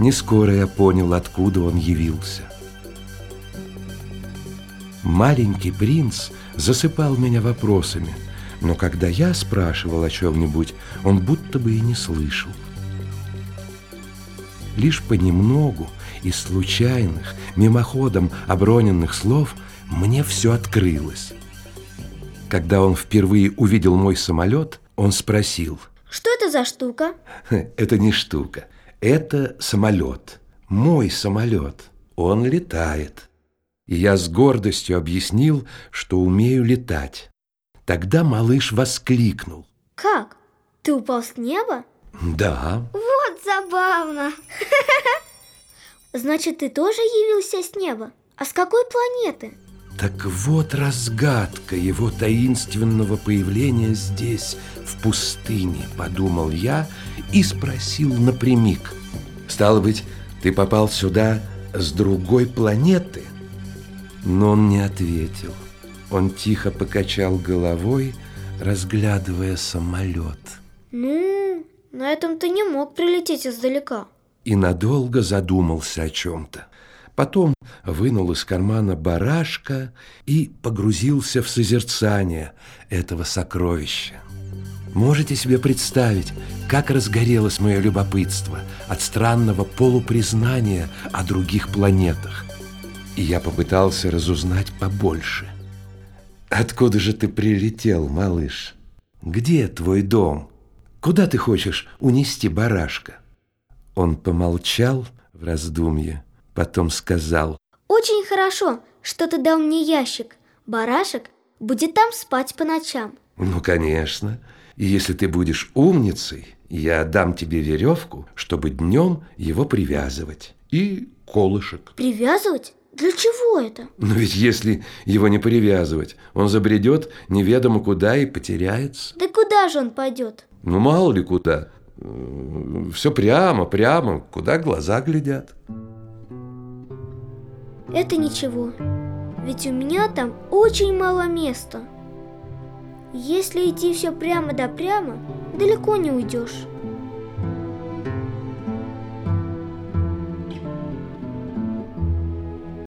Не скоро я понял, откуда он явился. Маленький принц засыпал меня вопросами, но когда я спрашивал о чем-нибудь, он будто бы и не слышал. Лишь понемногу из случайных, мимоходом оброненных слов мне все открылось. Когда он впервые увидел мой самолет, он спросил. Что это за штука? Это не штука, это самолет. Мой самолет. Он летает. И я с гордостью объяснил, что умею летать. Тогда малыш воскликнул. Как? Ты упал с неба? Да. Вот забавно. Значит, ты тоже явился с неба? А с какой планеты? Так вот разгадка его таинственного появления здесь, в пустыне, подумал я и спросил напрямик. Стало быть, ты попал сюда с другой планеты? Но он не ответил. Он тихо покачал головой, разглядывая самолет. Ну, на этом ты не мог прилететь издалека. И надолго задумался о чем-то. Потом вынул из кармана барашка и погрузился в созерцание этого сокровища. Можете себе представить, как разгорелось мое любопытство от странного полупризнания о других планетах. И я попытался разузнать побольше. Откуда же ты прилетел, малыш? Где твой дом? Куда ты хочешь унести барашка? Он помолчал в раздумье, потом сказал. Очень хорошо, что ты дал мне ящик. Барашек будет там спать по ночам. Ну, конечно. И если ты будешь умницей, я дам тебе веревку, чтобы днем его привязывать. И колышек. Привязывать? Для чего это? Но ведь если его не привязывать, он забредет неведомо куда и потеряется. Да куда же он пойдет? Ну, мало ли куда. Все прямо, прямо, куда глаза глядят. Это ничего, ведь у меня там очень мало места. Если идти все прямо да прямо, далеко не уйдешь.